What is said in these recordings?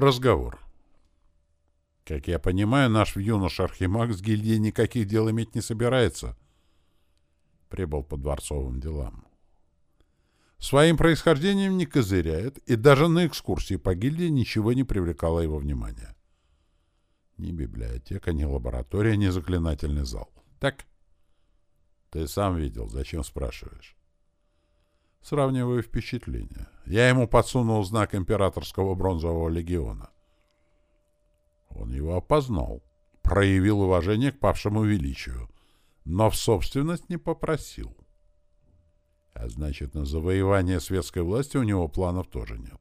Разговор. Как я понимаю, наш юнош Архимаг с гильдией никаких дел иметь не собирается. Прибыл по дворцовым делам. Своим происхождением не козыряет, и даже на экскурсии по гильдии ничего не привлекало его внимания. Ни библиотека, ни лаборатория, ни заклинательный зал. Так? Ты сам видел, зачем спрашиваешь? Сравниваю впечатления. Я ему подсунул знак императорского бронзового легиона. Он его опознал, проявил уважение к павшему величию, но в собственность не попросил. А значит, на завоевание светской власти у него планов тоже нет.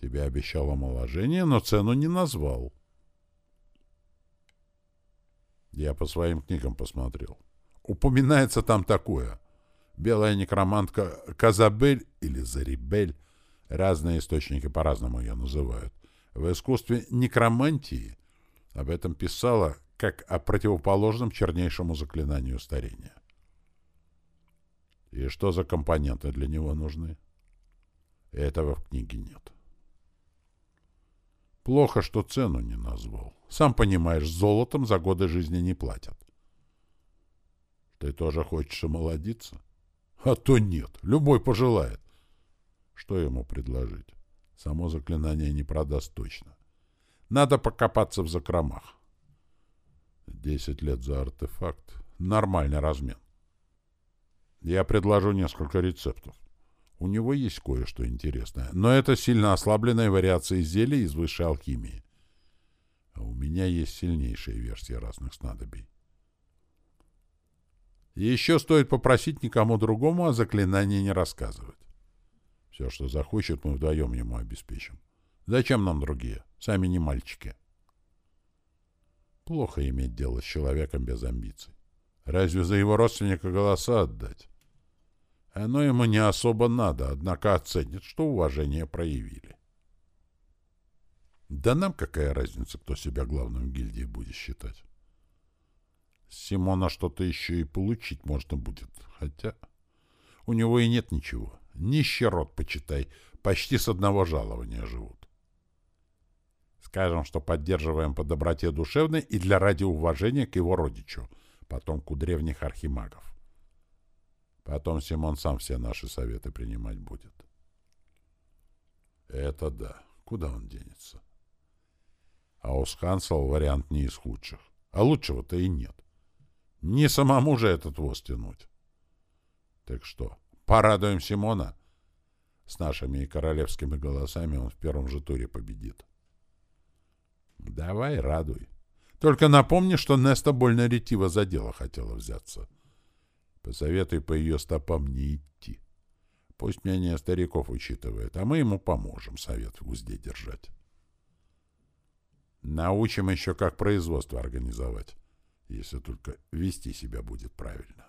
Тебе обещал омоложение, но цену не назвал. Я по своим книгам посмотрел. Упоминается там такое. Белая некромантка Казабель или Зарибель, разные источники по-разному ее называют, в искусстве некромантии об этом писала как о противоположном чернейшему заклинанию старения. И что за компоненты для него нужны? Этого в книге нет. Плохо, что цену не назвал. Сам понимаешь, золотом за годы жизни не платят. Ты тоже хочешь омолодиться? А то нет, любой пожелает. Что ему предложить? Само заклинание не продаст точно. Надо покопаться в закромах. Десять лет за артефакт. Нормальный размен. Я предложу несколько рецептов. У него есть кое-что интересное, но это сильно ослабленная вариация зелий из высшей алхимии. А у меня есть сильнейшие версии разных снадобий. Еще стоит попросить никому другому о заклинании не рассказывать. Все, что захочет, мы вдвоем ему обеспечим. Зачем нам другие? Сами не мальчики. Плохо иметь дело с человеком без амбиций. Разве за его родственника голоса отдать? Оно ему не особо надо, однако оценит, что уважение проявили. Да нам какая разница, кто себя главным в гильдии будет считать? Симона что-то еще и получить можно будет. Хотя у него и нет ничего. Нищий род, почитай. Почти с одного жалования живут. Скажем, что поддерживаем по доброте душевной и для ради уважения к его родичу, потомку древних архимагов. Потом Симон сам все наши советы принимать будет. Это да. Куда он денется? А у Скансел вариант не из худших. А лучшего-то и нет. Не самому же этот воз тянуть. Так что, порадуем Симона? С нашими и королевскими голосами он в первом же туре победит. Давай, радуй. Только напомни, что Неста больно ретиво за дело хотела взяться. Посоветуй по ее стопам не идти. Пусть мнение стариков учитывает, а мы ему поможем совет в узде держать. Научим еще, как производство организовать если только вести себя будет правильно.